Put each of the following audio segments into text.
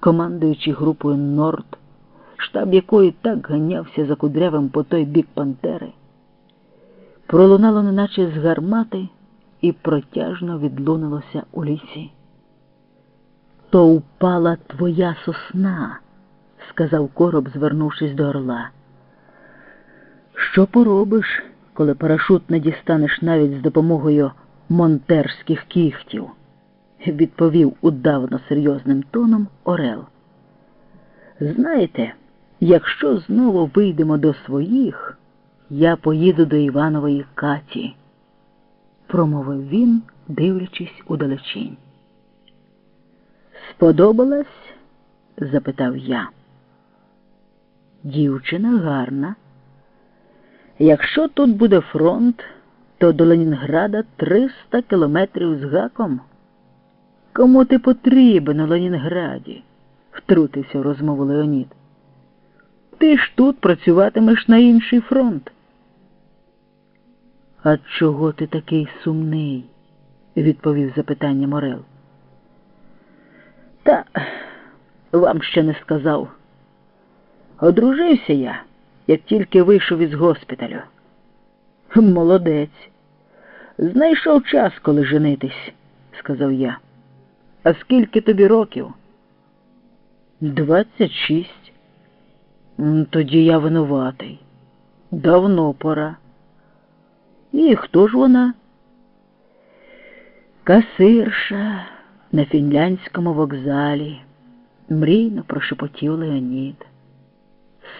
командуючи групою Норд, штаб якої так ганявся за кудрявим по той бік Пантери, пролунало неначе з гармати і протяжно відлунилося у лісі. То упала твоя сосна, сказав короб, звернувшись до орла. Що поробиш, коли парашут не дістанеш навіть з допомогою монтерських кіхтів? Відповів удавно серйозним тоном Орел. Знаєте, якщо знову вийдемо до своїх, я поїду до Іванової Каті, промовив він, дивлячись удалечінь. Сподобалась? запитав я. Дівчина гарна. Якщо тут буде фронт, то до Ленінграда 300 кілометрів з гаком. Кому ти потрібен у Ленінграді? втрутився в розмову Леонід. Ти ж тут працюватимеш на інший фронт. А чого ти такий сумний? відповів запитання Морел. Та вам ще не сказав. Одружився я, як тільки вийшов із госпіталю. Молодець. Знайшов час, коли женитись, сказав я. А скільки тобі років? Двадцять шість. Тоді я винуватий. Давно пора. І хто ж вона? Касирша на фінляндському вокзалі. Мрійно прошепотів Леонід.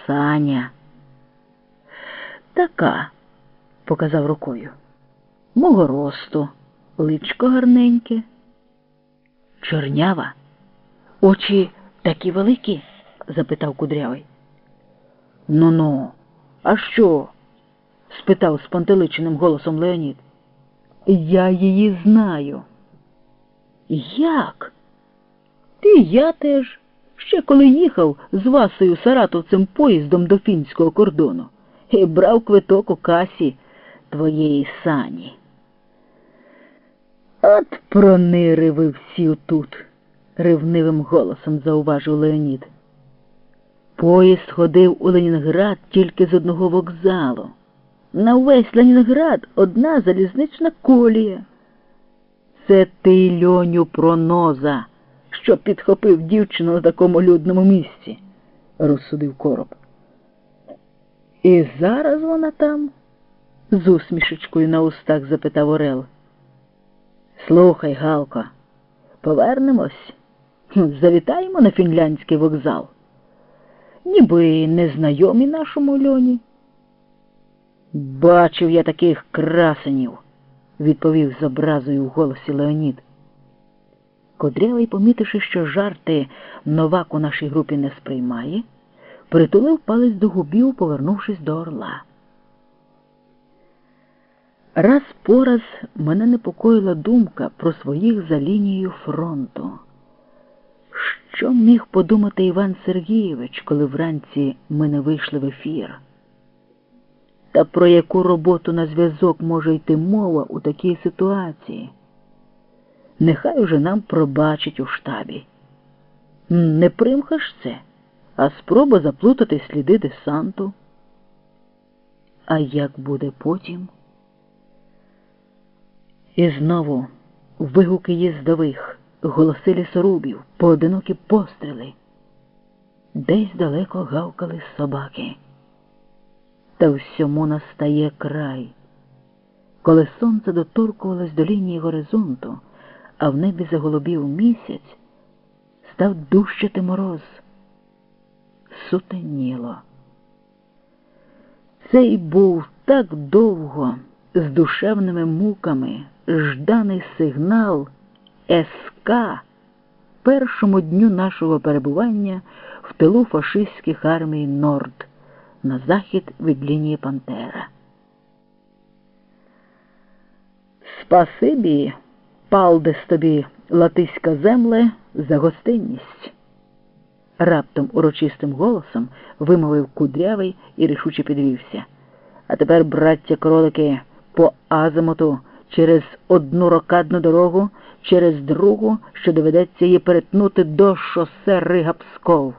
Саня. Така, показав рукою. Мого росту, личко гарненьке. Чорнява? Очі такі великі? запитав кудрявий. Ну ну, а що? спитав з пантеличеним голосом Леонід. Я її знаю. Як? Ти я теж. Ще коли їхав з Васою Саратовцем поїздом до фінського кордону і брав квиток у касі твоєї сані. От пронири всі тут, ревнивим голосом зауважив Леонід. Поїзд ходив у Ленінград тільки з одного вокзалу. На увесь Ленінград одна залізнична колія. Це ти, льоню, проноза, що підхопив дівчину на такому людному місці, розсудив короб. І зараз вона там? з усмішечкою на устах запитав Орел. Слухай, Галко, повернемось, завітаємо на фінляндський вокзал. Ніби незнайомі нашому льоні. Бачив я таких красенів, відповів з образою в голосі Леонід. Кодрявий, помітивши, що жарти новак у нашій групі не сприймає, притулив палець до губів, повернувшись до орла. Раз по раз мене непокоїла думка про своїх за лінією фронту. Що міг подумати Іван Сергійович, коли вранці ми не вийшли в ефір? Та про яку роботу на зв'язок може йти мова у такій ситуації? Нехай уже нам пробачить у штабі. Не примхаш це, а спроба заплутати сліди десанту. А як буде потім? І знову вигуки їздових, голоси лісорубів, поодинокі постріли. Десь далеко гавкали собаки. Та всьому настає край. Коли сонце доторкувалось до лінії горизонту, а в небі заголубів місяць, став дужчати мороз. Сутеніло. Цей був так довго з душевними муками жданий сигнал СК першому дню нашого перебування в тилу фашистських армій Норд на захід від лінії Пантера. Спасибі, палдес тобі, латиська земле, за гостинність. Раптом урочистим голосом вимовив кудрявий і рішуче підвівся. А тепер, браття кролики, по азимуту через одну рокадну дорогу, через другу, що доведеться її перетнути до шосе Рига Псков.